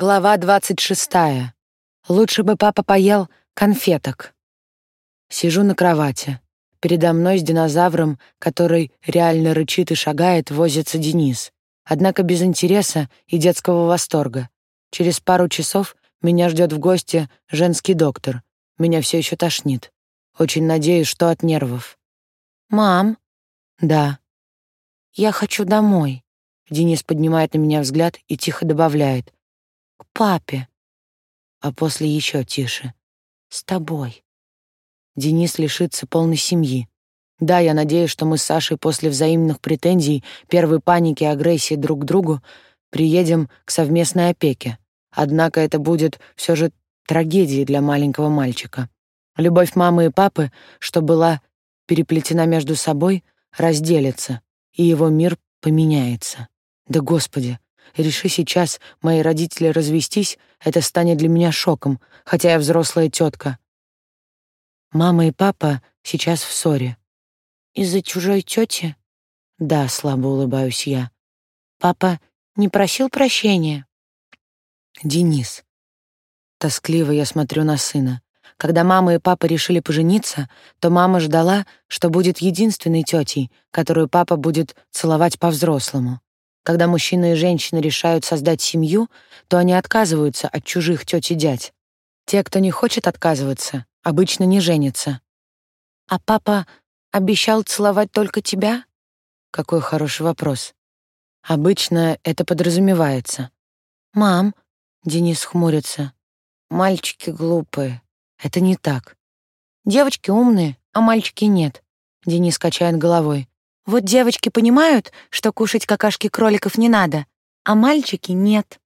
Глава двадцать шестая. Лучше бы папа поел конфеток. Сижу на кровати. Передо мной с динозавром, который реально рычит и шагает, возится Денис. Однако без интереса и детского восторга. Через пару часов меня ждет в гости женский доктор. Меня все еще тошнит. Очень надеюсь, что от нервов. «Мам?» «Да». «Я хочу домой». Денис поднимает на меня взгляд и тихо добавляет к папе, а после еще тише. С тобой. Денис лишится полной семьи. Да, я надеюсь, что мы с Сашей после взаимных претензий, первой паники и агрессии друг к другу приедем к совместной опеке. Однако это будет все же трагедией для маленького мальчика. Любовь мамы и папы, что была переплетена между собой, разделится, и его мир поменяется. Да, Господи, Реши сейчас мои родители развестись, это станет для меня шоком, хотя я взрослая тетка. Мама и папа сейчас в ссоре. Из-за чужой тети? Да, слабо улыбаюсь я. Папа не просил прощения? Денис. Тоскливо я смотрю на сына. Когда мама и папа решили пожениться, то мама ждала, что будет единственной тетей, которую папа будет целовать по-взрослому. Когда мужчина и женщина решают создать семью, то они отказываются от чужих тёть и дядь. Те, кто не хочет отказываться, обычно не женятся. А папа обещал целовать только тебя? Какой хороший вопрос. Обычно это подразумевается. Мам, Денис хмурится. Мальчики глупые. Это не так. Девочки умные, а мальчики нет. Денис качает головой. Вот девочки понимают, что кушать какашки кроликов не надо, а мальчики нет.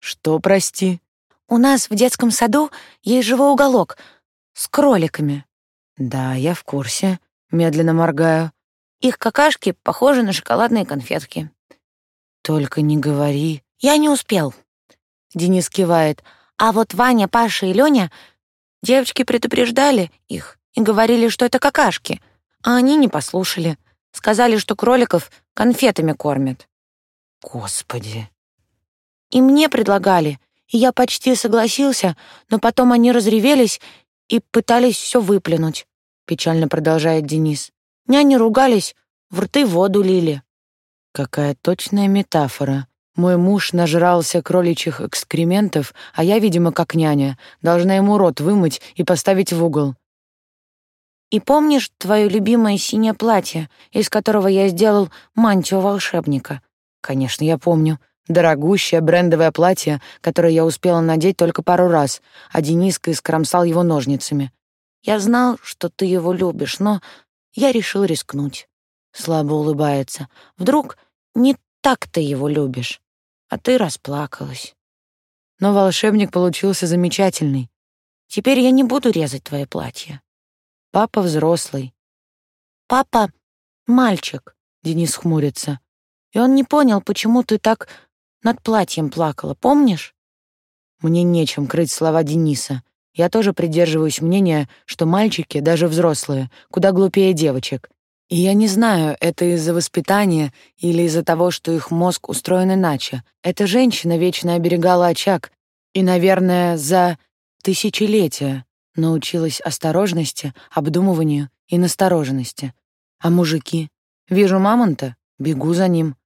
Что, прости? У нас в детском саду есть живой уголок с кроликами. Да, я в курсе. Медленно моргаю. Их какашки похожи на шоколадные конфетки. Только не говори. Я не успел. Денис кивает. А вот Ваня, Паша и Лёня, девочки предупреждали их и говорили, что это какашки, а они не послушали. Сказали, что кроликов конфетами кормят. Господи. И мне предлагали, и я почти согласился, но потом они разревелись и пытались все выплюнуть, печально продолжает Денис. Няни ругались, в рты воду лили. Какая точная метафора. Мой муж нажрался кроличьих экскрементов, а я, видимо, как няня, должна ему рот вымыть и поставить в угол. И помнишь твое любимое синее платье, из которого я сделал мантию волшебника? Конечно, я помню. Дорогущее брендовое платье, которое я успела надеть только пару раз, а Дениска искромсал его ножницами. Я знал, что ты его любишь, но я решил рискнуть. Слабо улыбается. Вдруг не так ты его любишь, а ты расплакалась. Но волшебник получился замечательный. Теперь я не буду резать твое платье. Папа взрослый. Папа — мальчик, Денис хмурится. И он не понял, почему ты так над платьем плакала, помнишь? Мне нечем крыть слова Дениса. Я тоже придерживаюсь мнения, что мальчики, даже взрослые, куда глупее девочек. И я не знаю, это из-за воспитания или из-за того, что их мозг устроен иначе. Эта женщина вечно оберегала очаг, и, наверное, за тысячелетия научилась осторожности, обдумыванию и настороженности. А мужики? Вижу мамонта, бегу за ним.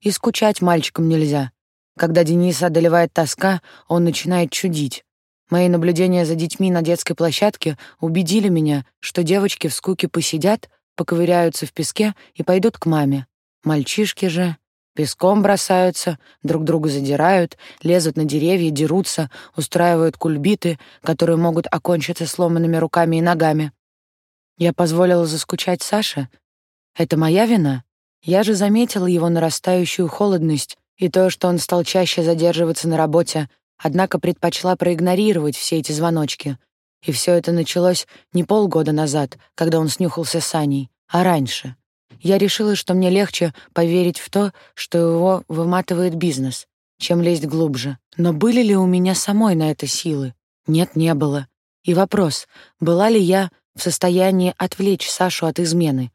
И скучать мальчикам нельзя. Когда Дениса одолевает тоска, он начинает чудить. Мои наблюдения за детьми на детской площадке убедили меня, что девочки в скуке посидят, поковыряются в песке и пойдут к маме. Мальчишки же Песком бросаются, друг друга задирают, лезут на деревья, дерутся, устраивают кульбиты, которые могут окончиться сломанными руками и ногами. Я позволила заскучать Саше? Это моя вина? Я же заметила его нарастающую холодность и то, что он стал чаще задерживаться на работе, однако предпочла проигнорировать все эти звоночки. И все это началось не полгода назад, когда он снюхался с Аней, а раньше. Я решила, что мне легче поверить в то, что его выматывает бизнес, чем лезть глубже. Но были ли у меня самой на это силы? Нет, не было. И вопрос, была ли я в состоянии отвлечь Сашу от измены?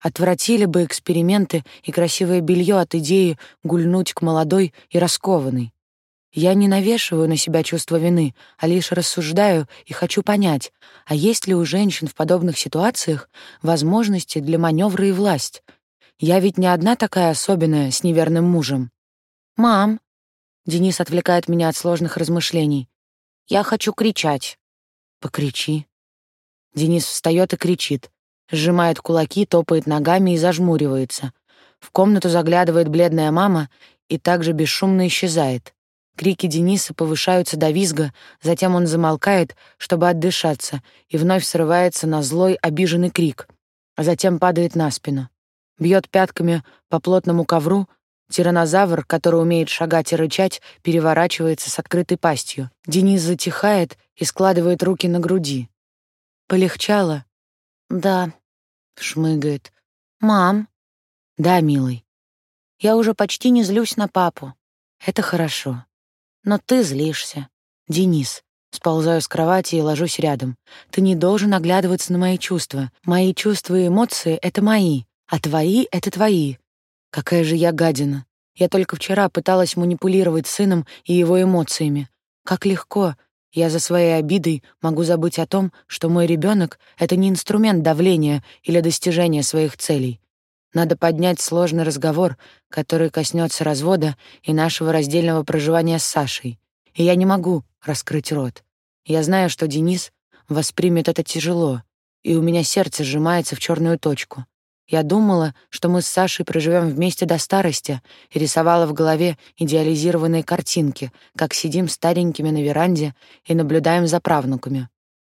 Отвратили бы эксперименты и красивое белье от идеи гульнуть к молодой и раскованной. Я не навешиваю на себя чувство вины, а лишь рассуждаю и хочу понять, а есть ли у женщин в подобных ситуациях возможности для маневра и власть. Я ведь не одна такая особенная с неверным мужем. «Мам!» Денис отвлекает меня от сложных размышлений. «Я хочу кричать». «Покричи». Денис встает и кричит, сжимает кулаки, топает ногами и зажмуривается. В комнату заглядывает бледная мама и также бесшумно исчезает. Крики Дениса повышаются до визга, затем он замолкает, чтобы отдышаться, и вновь срывается на злой, обиженный крик, а затем падает на спину. Бьет пятками по плотному ковру, тиранозавр, который умеет шагать и рычать, переворачивается с открытой пастью. Денис затихает и складывает руки на груди. «Полегчало?» «Да», — шмыгает. «Мам?» «Да, милый. Я уже почти не злюсь на папу. Это хорошо. Но ты злишься. Денис, сползаю с кровати и ложусь рядом. Ты не должен оглядываться на мои чувства. Мои чувства и эмоции — это мои, а твои — это твои. Какая же я гадина. Я только вчера пыталась манипулировать сыном и его эмоциями. Как легко. Я за своей обидой могу забыть о том, что мой ребенок — это не инструмент давления или достижения своих целей. Надо поднять сложный разговор, который коснется развода и нашего раздельного проживания с Сашей. И я не могу раскрыть рот. Я знаю, что Денис воспримет это тяжело, и у меня сердце сжимается в черную точку. Я думала, что мы с Сашей проживем вместе до старости, и рисовала в голове идеализированные картинки, как сидим старенькими на веранде и наблюдаем за правнуками.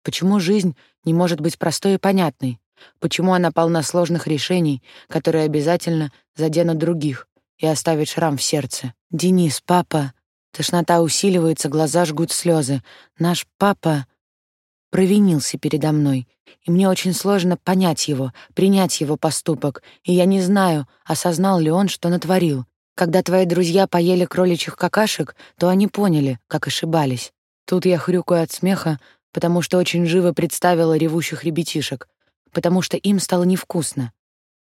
Почему жизнь не может быть простой и понятной? Почему она полна сложных решений, которые обязательно заденут других и оставят шрам в сердце? Денис, папа. Тошнота усиливается, глаза жгут слезы. Наш папа провинился передо мной, и мне очень сложно понять его, принять его поступок, и я не знаю, осознал ли он, что натворил. Когда твои друзья поели кроличьих какашек, то они поняли, как ошибались. Тут я хрюкаю от смеха, потому что очень живо представила ревущих ребятишек, потому что им стало невкусно.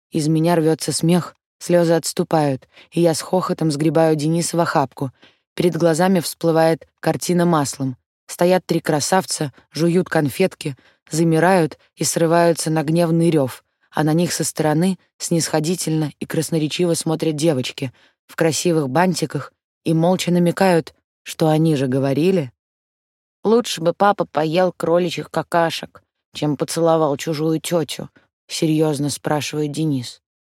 Из меня рвется смех, слезы отступают, и я с хохотом сгребаю Дениса в охапку. Перед глазами всплывает картина маслом. Стоят три красавца, жуют конфетки, замирают и срываются на гневный рев, а на них со стороны снисходительно и красноречиво смотрят девочки в красивых бантиках и молча намекают, что они же говорили. Лучше бы папа поел кроличьих какашек чем поцеловал чужую тетю? серьезно спрашивает Денис.